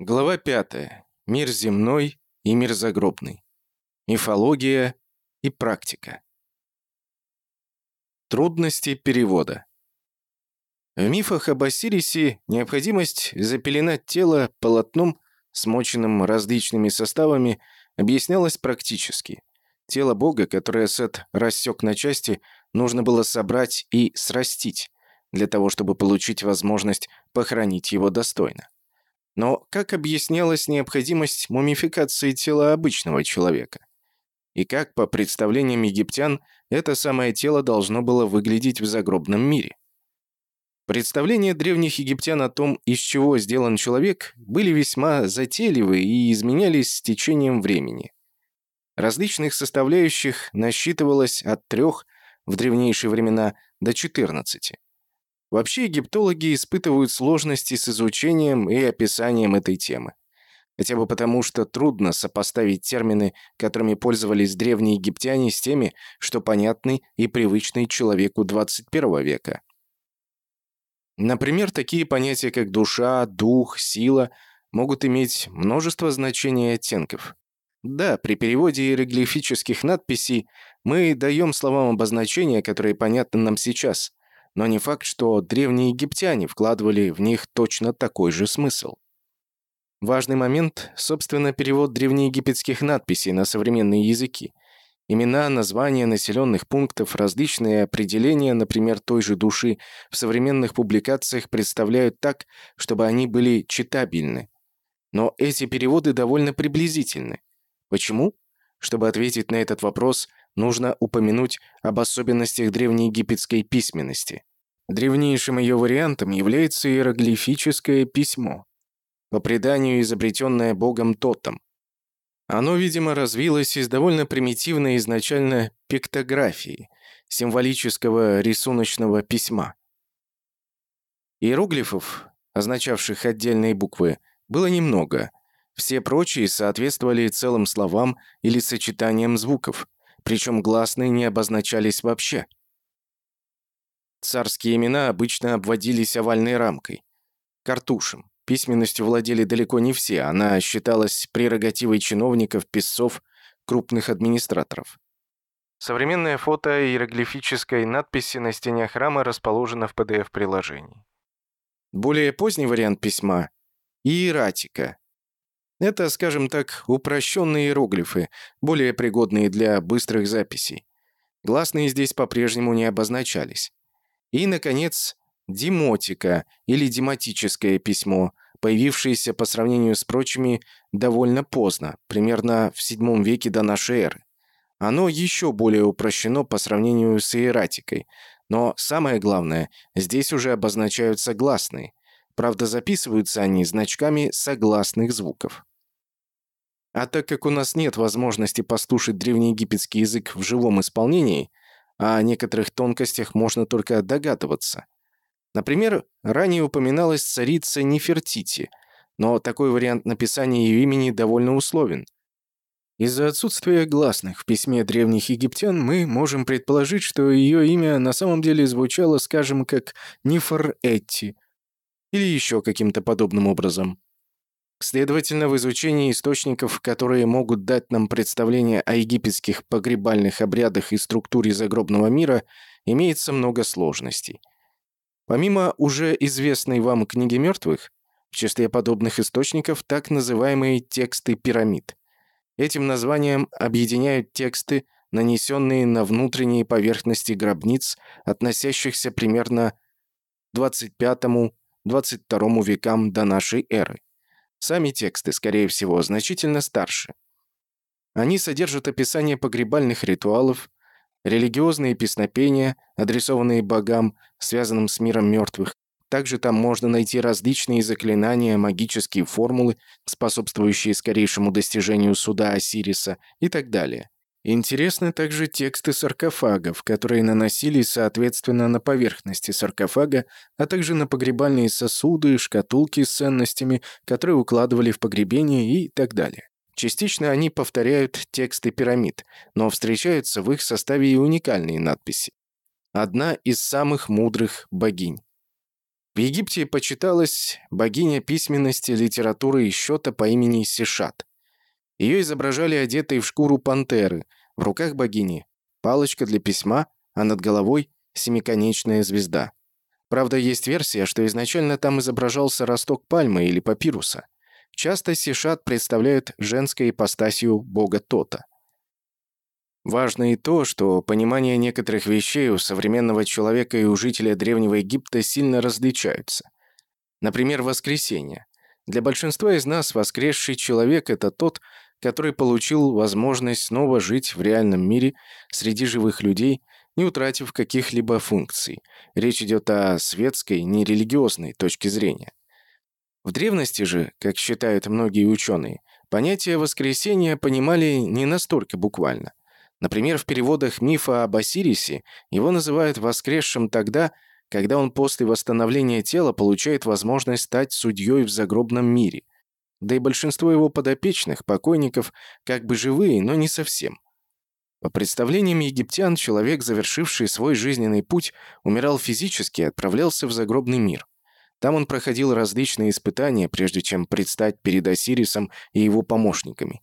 Глава 5. Мир земной и мир загробный. Мифология и практика. Трудности перевода. В мифах об Осирисе необходимость запеленать тело полотном, смоченным различными составами, объяснялась практически. Тело бога, которое Сет рассек на части, нужно было собрать и срастить, для того чтобы получить возможность похоронить его достойно. Но как объяснялась необходимость мумификации тела обычного человека? И как, по представлениям египтян, это самое тело должно было выглядеть в загробном мире? Представления древних египтян о том, из чего сделан человек, были весьма затейливы и изменялись с течением времени. Различных составляющих насчитывалось от трех в древнейшие времена до 14. Вообще египтологи испытывают сложности с изучением и описанием этой темы. Хотя бы потому, что трудно сопоставить термины, которыми пользовались древние египтяне, с теми, что понятны и привычны человеку 21 века. Например, такие понятия, как душа, дух, сила, могут иметь множество значений и оттенков. Да, при переводе иероглифических надписей мы даем словам обозначения, которые понятны нам сейчас, но не факт, что древние египтяне вкладывали в них точно такой же смысл. Важный момент, собственно, перевод древнеегипетских надписей на современные языки. Имена, названия населенных пунктов, различные определения, например, той же души, в современных публикациях представляют так, чтобы они были читабельны. Но эти переводы довольно приблизительны. Почему? Чтобы ответить на этот вопрос, нужно упомянуть об особенностях древнеегипетской письменности. Древнейшим ее вариантом является иероглифическое письмо, по преданию изобретенное богом Тотом. Оно, видимо, развилось из довольно примитивной изначально пиктографии, символического рисуночного письма. Иероглифов, означавших отдельные буквы, было немного. Все прочие соответствовали целым словам или сочетаниям звуков, причем гласные не обозначались вообще – Царские имена обычно обводились овальной рамкой. Картушем. Письменностью владели далеко не все, она считалась прерогативой чиновников, писцов, крупных администраторов. Современное фото иероглифической надписи на стене храма расположено в PDF-приложении. Более поздний вариант письма – иератика. Это, скажем так, упрощенные иероглифы, более пригодные для быстрых записей. Гласные здесь по-прежнему не обозначались. И, наконец, демотика или дематическое письмо, появившееся по сравнению с прочими довольно поздно, примерно в VII веке до нашей эры. Оно еще более упрощено по сравнению с иератикой, но самое главное, здесь уже обозначаются гласные. Правда, записываются они значками согласных звуков. А так как у нас нет возможности послушать древнеегипетский язык в живом исполнении, о некоторых тонкостях можно только догадываться. Например, ранее упоминалась царица Нефертити, но такой вариант написания ее имени довольно условен. Из-за отсутствия гласных в письме древних египтян мы можем предположить, что ее имя на самом деле звучало, скажем, как Нифор-Этти или еще каким-то подобным образом. Следовательно, в изучении источников, которые могут дать нам представление о египетских погребальных обрядах и структуре загробного мира, имеется много сложностей. Помимо уже известной вам книги мертвых, в числе подобных источников так называемые тексты пирамид. Этим названием объединяют тексты, нанесенные на внутренние поверхности гробниц, относящихся примерно к 25-22 векам до нашей эры. Сами тексты, скорее всего, значительно старше. Они содержат описание погребальных ритуалов, религиозные песнопения, адресованные богам, связанным с миром мертвых. Также там можно найти различные заклинания, магические формулы, способствующие скорейшему достижению суда Осириса и так далее. Интересны также тексты саркофагов, которые наносились соответственно на поверхности саркофага, а также на погребальные сосуды, шкатулки с ценностями, которые укладывали в погребение и так далее. Частично они повторяют тексты пирамид, но встречаются в их составе и уникальные надписи. Одна из самых мудрых богинь. В Египте почиталась богиня письменности, литературы и счета по имени Сишат. Ее изображали одетой в шкуру пантеры, в руках богини – палочка для письма, а над головой – семиконечная звезда. Правда, есть версия, что изначально там изображался росток пальмы или папируса. Часто Сишат представляют женской ипостасью бога Тота. Важно и то, что понимание некоторых вещей у современного человека и у жителя Древнего Египта сильно различаются. Например, воскресение. Для большинства из нас воскресший человек – это тот, который получил возможность снова жить в реальном мире среди живых людей, не утратив каких-либо функций. Речь идет о светской, нерелигиозной точке зрения. В древности же, как считают многие ученые, понятие воскресения понимали не настолько буквально. Например, в переводах мифа об Осирисе его называют воскресшим тогда, когда он после восстановления тела получает возможность стать судьей в загробном мире. Да и большинство его подопечных, покойников, как бы живые, но не совсем. По представлениям египтян, человек, завершивший свой жизненный путь, умирал физически и отправлялся в загробный мир. Там он проходил различные испытания, прежде чем предстать перед Осирисом и его помощниками.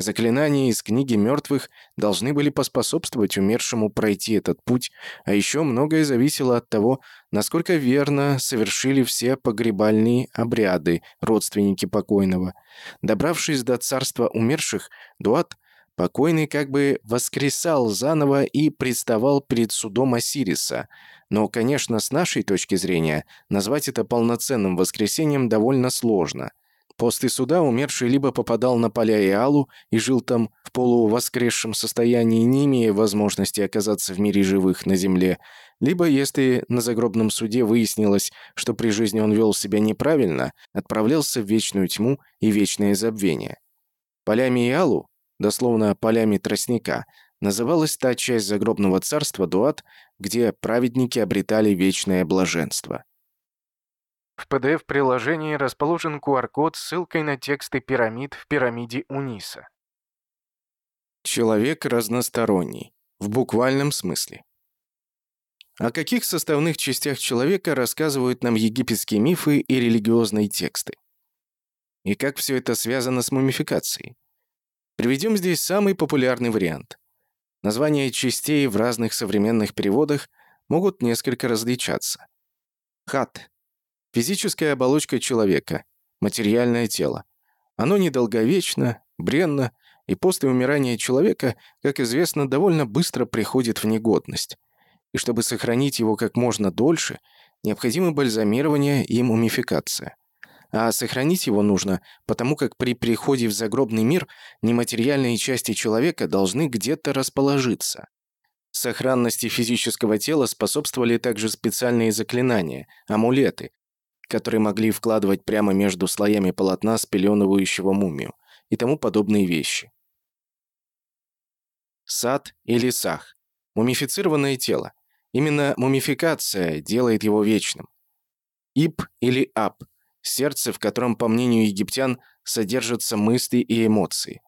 Заклинания из книги мертвых должны были поспособствовать умершему пройти этот путь, а еще многое зависело от того, насколько верно совершили все погребальные обряды родственники покойного. Добравшись до царства умерших, Дуат, покойный как бы воскресал заново и представал перед судом Осириса. Но, конечно, с нашей точки зрения, назвать это полноценным воскресением довольно сложно – После суда умерший либо попадал на поля Иалу и жил там в полувоскресшем состоянии, не имея возможности оказаться в мире живых на земле, либо, если на загробном суде выяснилось, что при жизни он вел себя неправильно, отправлялся в вечную тьму и вечное забвение. Полями Иалу, дословно полями тростника, называлась та часть загробного царства Дуат, где праведники обретали вечное блаженство. В PDF-приложении расположен QR-код с ссылкой на тексты пирамид в пирамиде Униса. Человек разносторонний, в буквальном смысле. О каких составных частях человека рассказывают нам египетские мифы и религиозные тексты? И как все это связано с мумификацией? Приведем здесь самый популярный вариант. Названия частей в разных современных переводах могут несколько различаться. Хат Физическая оболочка человека, материальное тело. Оно недолговечно, бренно, и после умирания человека, как известно, довольно быстро приходит в негодность. И чтобы сохранить его как можно дольше, необходимо бальзамирование и мумификация. А сохранить его нужно, потому как при приходе в загробный мир нематериальные части человека должны где-то расположиться. Сохранности физического тела способствовали также специальные заклинания, амулеты, которые могли вкладывать прямо между слоями полотна спеленывающего мумию и тому подобные вещи. Сад или сах. Мумифицированное тело. Именно мумификация делает его вечным. Ип или ап. Сердце, в котором, по мнению египтян, содержатся мысли и эмоции.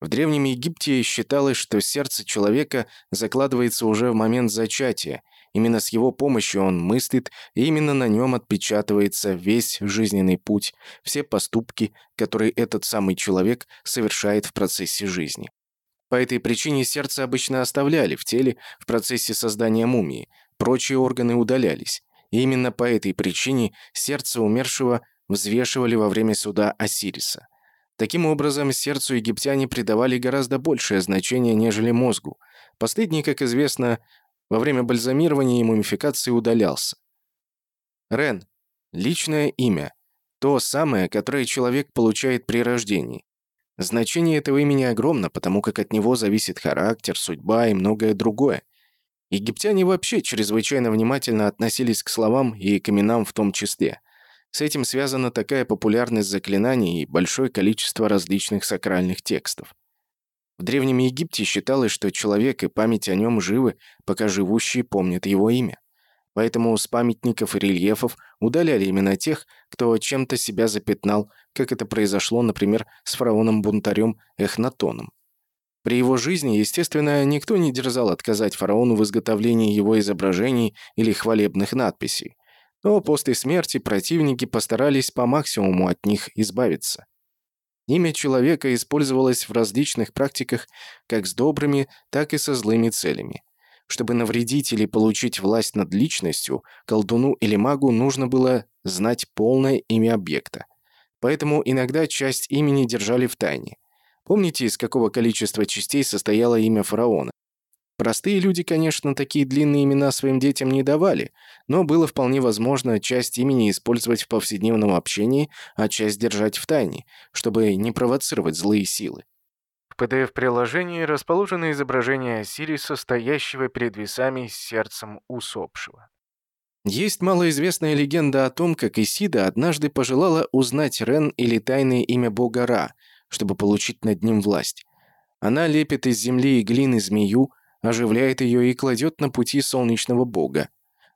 В Древнем Египте считалось, что сердце человека закладывается уже в момент зачатия Именно с его помощью он мыслит, и именно на нем отпечатывается весь жизненный путь, все поступки, которые этот самый человек совершает в процессе жизни. По этой причине сердце обычно оставляли в теле в процессе создания мумии, прочие органы удалялись. И именно по этой причине сердце умершего взвешивали во время суда Осириса. Таким образом, сердцу египтяне придавали гораздо большее значение, нежели мозгу. Последний, как известно, во время бальзамирования и мумификации удалялся. Рен – личное имя, то самое, которое человек получает при рождении. Значение этого имени огромно, потому как от него зависит характер, судьба и многое другое. Египтяне вообще чрезвычайно внимательно относились к словам и к именам в том числе. С этим связана такая популярность заклинаний и большое количество различных сакральных текстов. В Древнем Египте считалось, что человек и память о нем живы, пока живущие помнят его имя. Поэтому с памятников и рельефов удаляли именно тех, кто чем-то себя запятнал, как это произошло, например, с фараоном-бунтарем Эхнатоном. При его жизни, естественно, никто не дерзал отказать фараону в изготовлении его изображений или хвалебных надписей. Но после смерти противники постарались по максимуму от них избавиться. Имя человека использовалось в различных практиках как с добрыми, так и со злыми целями. Чтобы навредить или получить власть над личностью, колдуну или магу нужно было знать полное имя объекта. Поэтому иногда часть имени держали в тайне. Помните, из какого количества частей состояло имя фараона? Простые люди, конечно, такие длинные имена своим детям не давали, но было вполне возможно часть имени использовать в повседневном общении, а часть держать в тайне, чтобы не провоцировать злые силы. В PDF-приложении расположено изображение Осириса, стоящего перед весами с сердцем усопшего. Есть малоизвестная легенда о том, как Исида однажды пожелала узнать Рен или тайное имя бога Ра, чтобы получить над ним власть. Она лепит из земли и глины змею, оживляет ее и кладет на пути солнечного бога.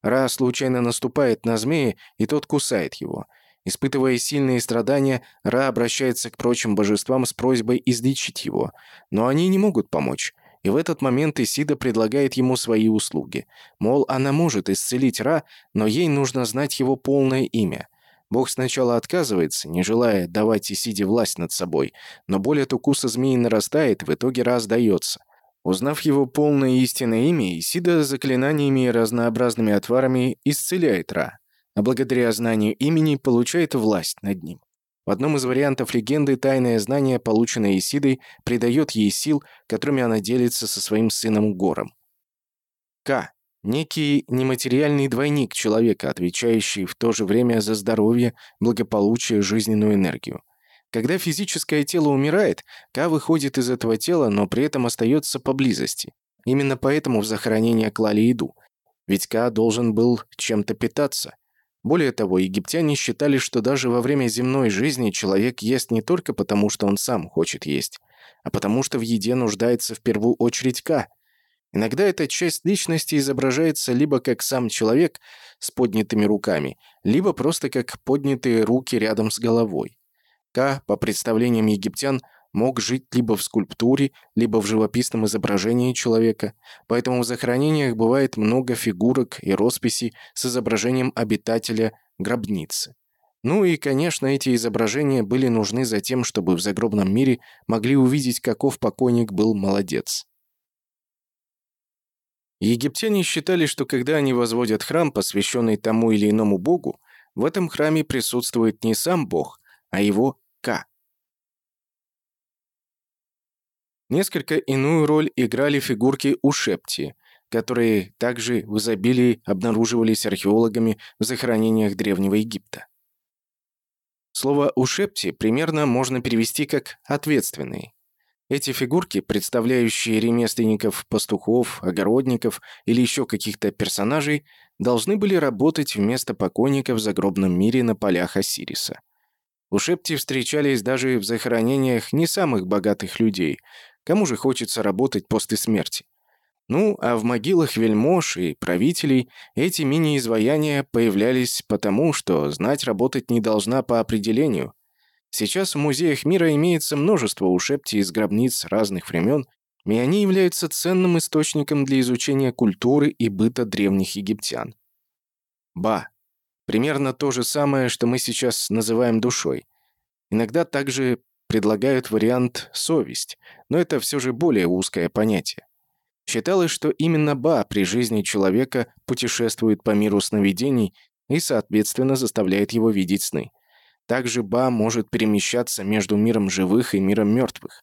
Ра случайно наступает на змея, и тот кусает его. Испытывая сильные страдания, Ра обращается к прочим божествам с просьбой излечить его, но они не могут помочь. И в этот момент Исида предлагает ему свои услуги. Мол, она может исцелить Ра, но ей нужно знать его полное имя. Бог сначала отказывается, не желая давать Исиде власть над собой, но боль от укуса змеи нарастает, в итоге Ра сдается. Узнав его полное истинное имя, Исида заклинаниями и разнообразными отварами исцеляет Ра, а благодаря знанию имени получает власть над ним. В одном из вариантов легенды тайное знание, полученное Исидой, придает ей сил, которыми она делится со своим сыном Гором. К. Некий нематериальный двойник человека, отвечающий в то же время за здоровье, благополучие, жизненную энергию. Когда физическое тело умирает, К выходит из этого тела, но при этом остается поблизости. Именно поэтому в захоронение клали еду. Ведь К должен был чем-то питаться. Более того, египтяне считали, что даже во время земной жизни человек ест не только потому, что он сам хочет есть, а потому что в еде нуждается в первую очередь Ка. Иногда эта часть личности изображается либо как сам человек с поднятыми руками, либо просто как поднятые руки рядом с головой. Ка, по представлениям египтян, мог жить либо в скульптуре, либо в живописном изображении человека, поэтому в захоронениях бывает много фигурок и росписей с изображением обитателя гробницы. Ну и, конечно, эти изображения были нужны за тем, чтобы в загробном мире могли увидеть, каков покойник был молодец. Египтяне считали, что когда они возводят храм, посвященный тому или иному богу, в этом храме присутствует не сам бог, а его Ка. Несколько иную роль играли фигурки Ушепти, которые также в изобилии обнаруживались археологами в захоронениях Древнего Египта. Слово «ушепти» примерно можно перевести как «ответственные». Эти фигурки, представляющие ремесленников, пастухов, огородников или еще каких-то персонажей, должны были работать вместо покойников в загробном мире на полях Осириса. Ушепти встречались даже в захоронениях не самых богатых людей, Кому же хочется работать после смерти? Ну, а в могилах вельмож и правителей эти мини-изваяния появлялись потому, что знать работать не должна по определению. Сейчас в музеях мира имеется множество ушепти из гробниц разных времен, и они являются ценным источником для изучения культуры и быта древних египтян. Ба. Примерно то же самое, что мы сейчас называем душой. Иногда также предлагают вариант «совесть», но это все же более узкое понятие. Считалось, что именно Ба при жизни человека путешествует по миру сновидений и, соответственно, заставляет его видеть сны. Также Ба может перемещаться между миром живых и миром мертвых.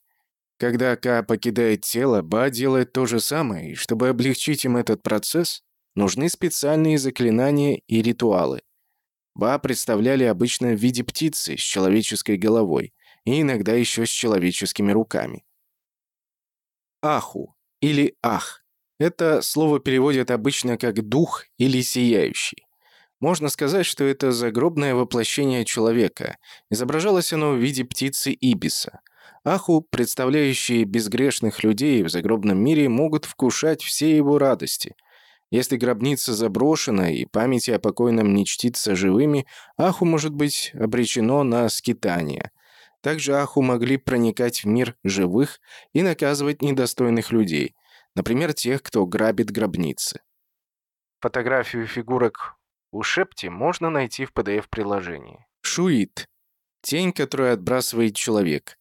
Когда Ка покидает тело, Ба делает то же самое, и чтобы облегчить им этот процесс, нужны специальные заклинания и ритуалы. Ба представляли обычно в виде птицы с человеческой головой и иногда еще с человеческими руками. Аху или ах. Это слово переводят обычно как «дух» или «сияющий». Можно сказать, что это загробное воплощение человека. Изображалось оно в виде птицы Ибиса. Аху, представляющие безгрешных людей в загробном мире, могут вкушать все его радости. Если гробница заброшена и память о покойном не чтится живыми, Аху может быть обречено на скитание. Также Аху могли проникать в мир живых и наказывать недостойных людей, например, тех, кто грабит гробницы. Фотографию фигурок У Шепти можно найти в PDF-приложении. Шуит. Тень, которую отбрасывает человек.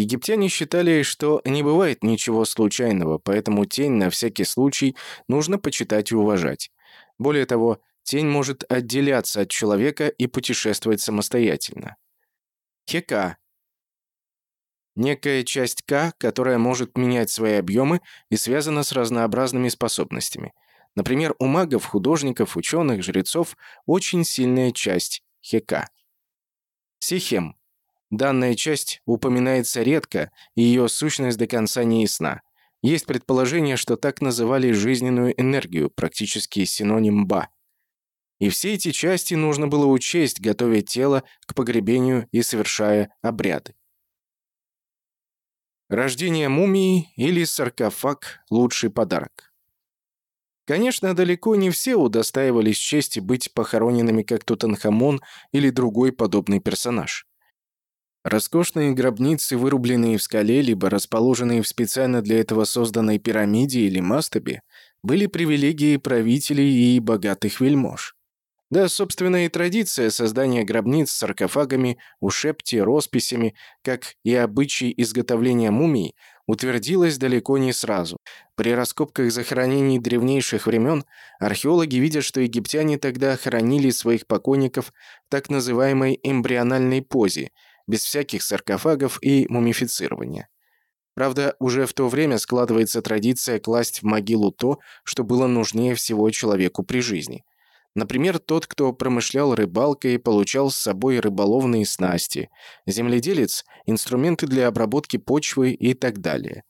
Египтяне считали, что не бывает ничего случайного, поэтому тень на всякий случай нужно почитать и уважать. Более того, тень может отделяться от человека и путешествовать самостоятельно. Хека. Некая часть К, которая может менять свои объемы и связана с разнообразными способностями. Например, у магов, художников, ученых, жрецов очень сильная часть Хека. Сихем. Данная часть упоминается редко, и ее сущность до конца не ясна. Есть предположение, что так называли жизненную энергию, практически синоним Ба. И все эти части нужно было учесть, готовя тело к погребению и совершая обряды. Рождение мумии или саркофаг – лучший подарок. Конечно, далеко не все удостаивались чести быть похороненными как Тутанхамон или другой подобный персонаж. Роскошные гробницы, вырубленные в скале, либо расположенные в специально для этого созданной пирамиде или мастабе, были привилегией правителей и богатых вельмож. Да, собственно, и традиция создания гробниц с саркофагами, ушепти, росписями, как и обычай изготовления мумий, утвердилась далеко не сразу. При раскопках захоронений древнейших времен археологи видят, что египтяне тогда хоронили своих покойников в так называемой эмбриональной позе – без всяких саркофагов и мумифицирования. Правда, уже в то время складывается традиция класть в могилу то, что было нужнее всего человеку при жизни. Например, тот, кто промышлял рыбалкой, получал с собой рыболовные снасти, земледелец – инструменты для обработки почвы и так далее.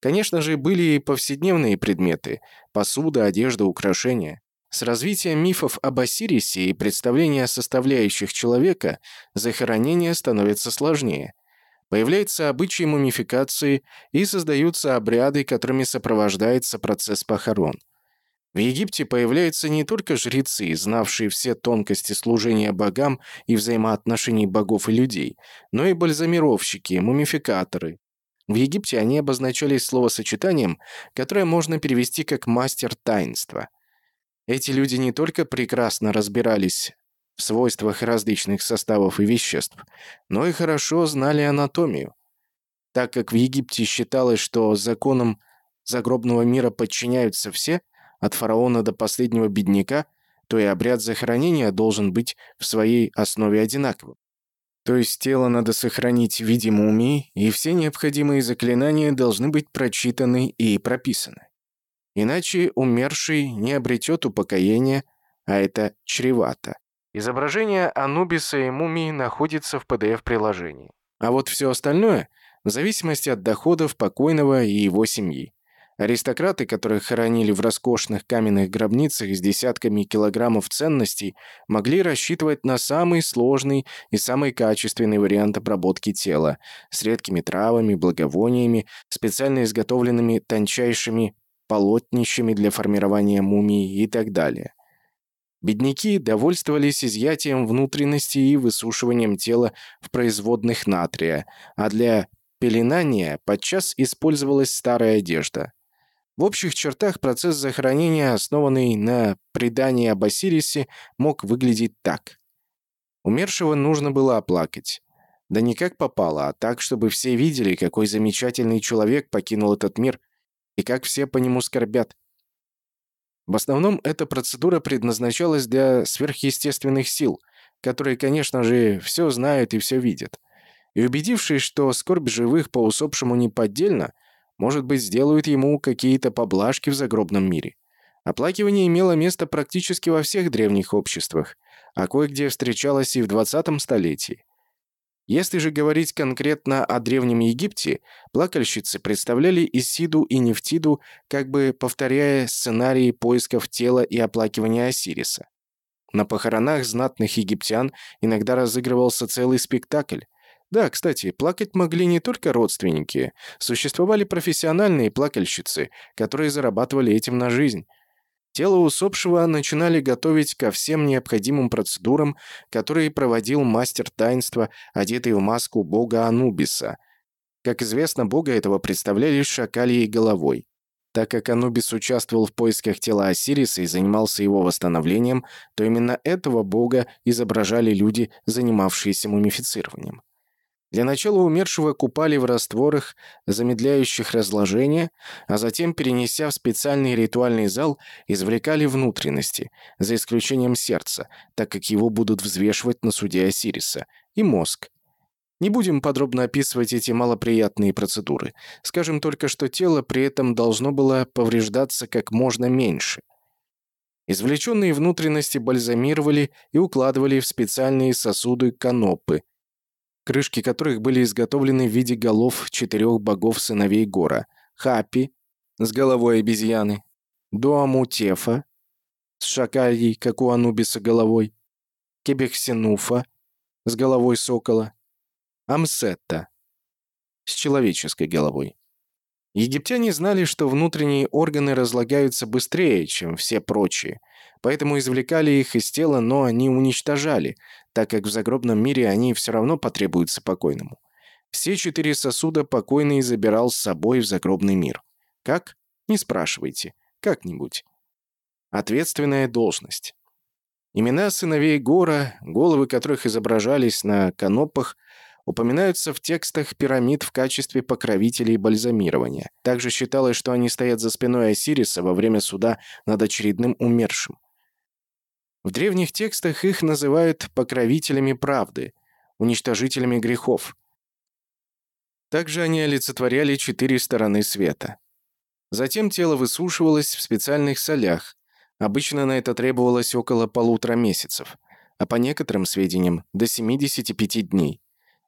Конечно же, были и повседневные предметы – посуда, одежда, украшения. С развитием мифов об Осирисе и представления о составляющих человека захоронение становится сложнее. Появляется обычай мумификации и создаются обряды, которыми сопровождается процесс похорон. В Египте появляются не только жрецы, знавшие все тонкости служения богам и взаимоотношений богов и людей, но и бальзамировщики, мумификаторы. В Египте они обозначались словосочетанием, которое можно перевести как «мастер таинства». Эти люди не только прекрасно разбирались в свойствах различных составов и веществ, но и хорошо знали анатомию. Так как в Египте считалось, что законам загробного мира подчиняются все, от фараона до последнего бедняка, то и обряд захоронения должен быть в своей основе одинаковым. То есть тело надо сохранить в виде мумии, и все необходимые заклинания должны быть прочитаны и прописаны. Иначе умерший не обретет упокоения, а это чревато. Изображение Анубиса и мумии находится в PDF-приложении. А вот все остальное – в зависимости от доходов покойного и его семьи. Аристократы, которых хоронили в роскошных каменных гробницах с десятками килограммов ценностей, могли рассчитывать на самый сложный и самый качественный вариант обработки тела с редкими травами, благовониями, специально изготовленными тончайшими полотнищами для формирования мумий и так далее. Бедняки довольствовались изъятием внутренности и высушиванием тела в производных натрия, а для пеленания подчас использовалась старая одежда. В общих чертах процесс захоронения, основанный на предании об Осирисе, мог выглядеть так. Умершего нужно было оплакать. Да не как попало, а так, чтобы все видели, какой замечательный человек покинул этот мир – и как все по нему скорбят. В основном эта процедура предназначалась для сверхъестественных сил, которые, конечно же, все знают и все видят. И убедившись, что скорбь живых по усопшему неподдельна, может быть, сделают ему какие-то поблажки в загробном мире. Оплакивание имело место практически во всех древних обществах, а кое-где встречалось и в 20 столетии. Если же говорить конкретно о Древнем Египте, плакальщицы представляли Исиду и Нефтиду, как бы повторяя сценарии поисков тела и оплакивания Осириса. На похоронах знатных египтян иногда разыгрывался целый спектакль. Да, кстати, плакать могли не только родственники. Существовали профессиональные плакальщицы, которые зарабатывали этим на жизнь. Тело усопшего начинали готовить ко всем необходимым процедурам, которые проводил мастер таинства, одетый в маску бога Анубиса. Как известно, бога этого представляли шакальей головой. Так как Анубис участвовал в поисках тела Осириса и занимался его восстановлением, то именно этого бога изображали люди, занимавшиеся мумифицированием. Для начала умершего купали в растворах, замедляющих разложение, а затем, перенеся в специальный ритуальный зал, извлекали внутренности, за исключением сердца, так как его будут взвешивать на суде Осириса, и мозг, не будем подробно описывать эти малоприятные процедуры. Скажем только, что тело при этом должно было повреждаться как можно меньше. Извлеченные внутренности бальзамировали и укладывали в специальные сосуды канопы, крышки которых были изготовлены в виде голов четырех богов-сыновей Гора. Хапи с головой обезьяны, Дуамутефа с шакальей, как у Анубиса, головой, Кебехсенуфа с головой сокола, Амсетта с человеческой головой. Египтяне знали, что внутренние органы разлагаются быстрее, чем все прочие, поэтому извлекали их из тела, но они уничтожали, так как в загробном мире они все равно потребуются покойному. Все четыре сосуда покойный забирал с собой в загробный мир. Как? Не спрашивайте. Как-нибудь. Ответственная должность. Имена сыновей Гора, головы которых изображались на канопах, упоминаются в текстах пирамид в качестве покровителей бальзамирования. Также считалось, что они стоят за спиной Осириса во время суда над очередным умершим. В древних текстах их называют покровителями правды, уничтожителями грехов. Также они олицетворяли четыре стороны света. Затем тело высушивалось в специальных солях. Обычно на это требовалось около полутора месяцев, а по некоторым сведениям до 75 дней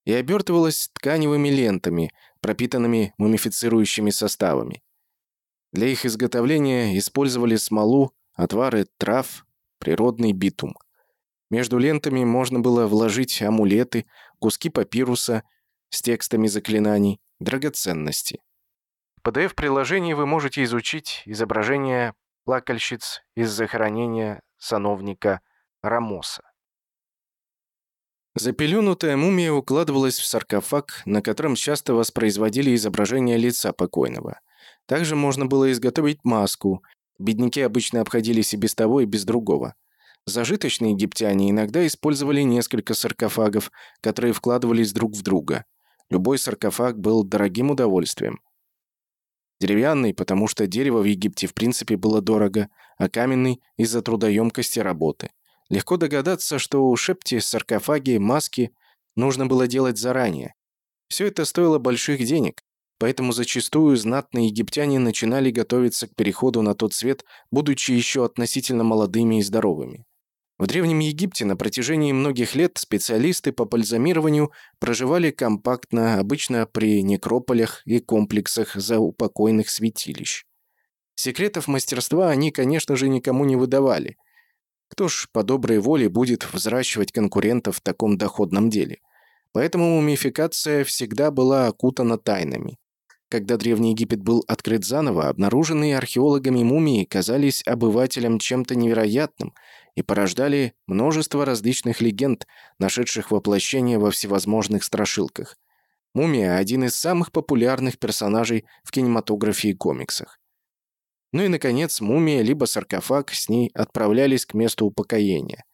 и обертывалась тканевыми лентами, пропитанными мумифицирующими составами. Для их изготовления использовали смолу, отвары трав, природный битум. Между лентами можно было вложить амулеты, куски папируса с текстами заклинаний, драгоценности. В PDF-приложении вы можете изучить изображение плакальщиц из захоронения сановника Рамоса. Запеленутая мумия укладывалась в саркофаг, на котором часто воспроизводили изображение лица покойного. Также можно было изготовить маску. Бедняки обычно обходились и без того, и без другого. Зажиточные египтяне иногда использовали несколько саркофагов, которые вкладывались друг в друга. Любой саркофаг был дорогим удовольствием. Деревянный, потому что дерево в Египте в принципе было дорого, а каменный – из-за трудоемкости работы. Легко догадаться, что у Шепти саркофаги, маски нужно было делать заранее. Все это стоило больших денег, поэтому зачастую знатные египтяне начинали готовиться к переходу на тот свет, будучи еще относительно молодыми и здоровыми. В Древнем Египте на протяжении многих лет специалисты по бальзамированию проживали компактно, обычно при некрополях и комплексах заупокойных святилищ. Секретов мастерства они, конечно же, никому не выдавали, кто ж по доброй воле будет взращивать конкурентов в таком доходном деле? Поэтому мумификация всегда была окутана тайнами. Когда Древний Египет был открыт заново, обнаруженные археологами мумии казались обывателям чем-то невероятным и порождали множество различных легенд, нашедших воплощение во всевозможных страшилках. Мумия – один из самых популярных персонажей в кинематографии и комиксах. Ну и, наконец, мумия либо саркофаг с ней отправлялись к месту упокоения.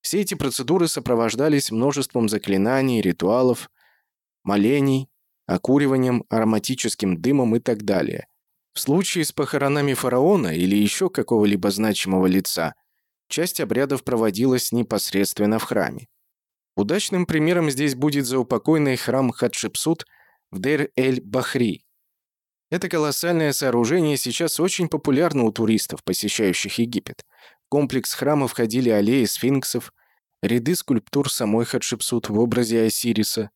Все эти процедуры сопровождались множеством заклинаний, ритуалов, молений, окуриванием, ароматическим дымом и так далее. В случае с похоронами фараона или еще какого-либо значимого лица, часть обрядов проводилась непосредственно в храме. Удачным примером здесь будет заупокойный храм Хатшепсут в Дейр-эль-Бахри, это колоссальное сооружение сейчас очень популярно у туристов, посещающих Египет. В комплекс храма входили аллеи сфинксов, ряды скульптур самой Хатшепсут в образе Осириса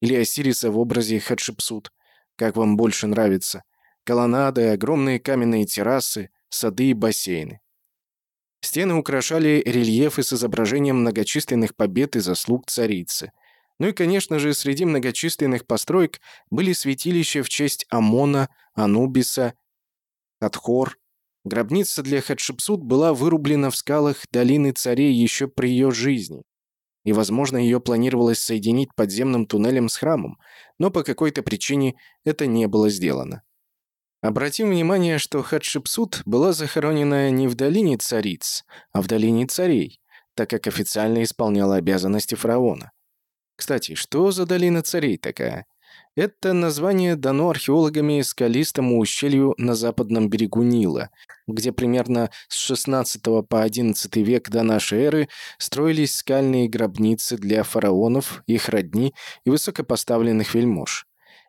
или Осириса в образе Хатшепсут, как вам больше нравится, колоннады, огромные каменные террасы, сады и бассейны. Стены украшали рельефы с изображением многочисленных побед и заслуг царицы – ну и, конечно же, среди многочисленных построек были святилища в честь Амона, Анубиса, Хатхор. Гробница для Хатшепсут была вырублена в скалах долины царей еще при ее жизни. И, возможно, ее планировалось соединить подземным туннелем с храмом, но по какой-то причине это не было сделано. Обратим внимание, что Хатшепсут была захоронена не в долине цариц, а в долине царей, так как официально исполняла обязанности фараона. Кстати, что за долина царей такая? Это название дано археологами скалистому ущелью на западном берегу Нила, где примерно с 16 по 11 век до нашей эры строились скальные гробницы для фараонов, их родни и высокопоставленных вельмож.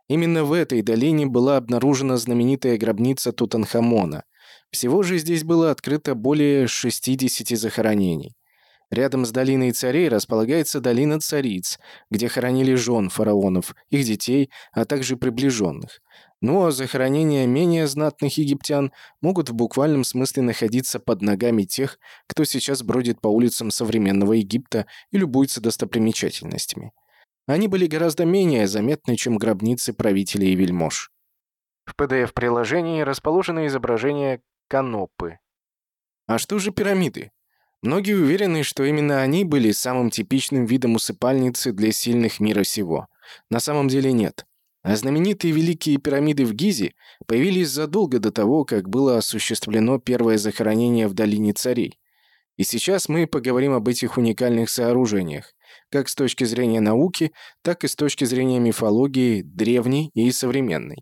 Именно в этой долине была обнаружена знаменитая гробница Тутанхамона. Всего же здесь было открыто более 60 захоронений. Рядом с долиной царей располагается долина цариц, где хоронили жен фараонов, их детей, а также приближенных. Ну а захоронения менее знатных египтян могут в буквальном смысле находиться под ногами тех, кто сейчас бродит по улицам современного Египта и любуется достопримечательностями. Они были гораздо менее заметны, чем гробницы правителей и вельмож. В PDF-приложении расположено изображение Канопы. А что же пирамиды? Многие уверены, что именно они были самым типичным видом усыпальницы для сильных мира сего. На самом деле нет. А знаменитые великие пирамиды в Гизе появились задолго до того, как было осуществлено первое захоронение в Долине Царей. И сейчас мы поговорим об этих уникальных сооружениях, как с точки зрения науки, так и с точки зрения мифологии древней и современной.